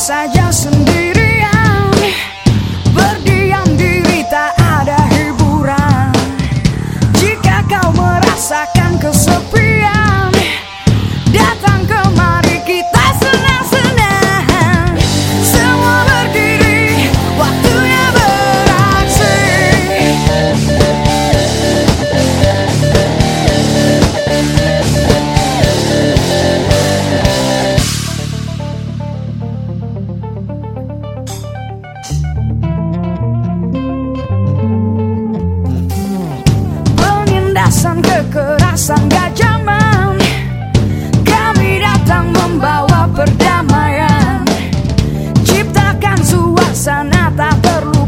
saja sendirian. Berdiam diri tak ada hiburan. Jika kau merasakan kesepian belasan zaman Kami datang membawa perdamaian. Ciptakan suasana tak perlu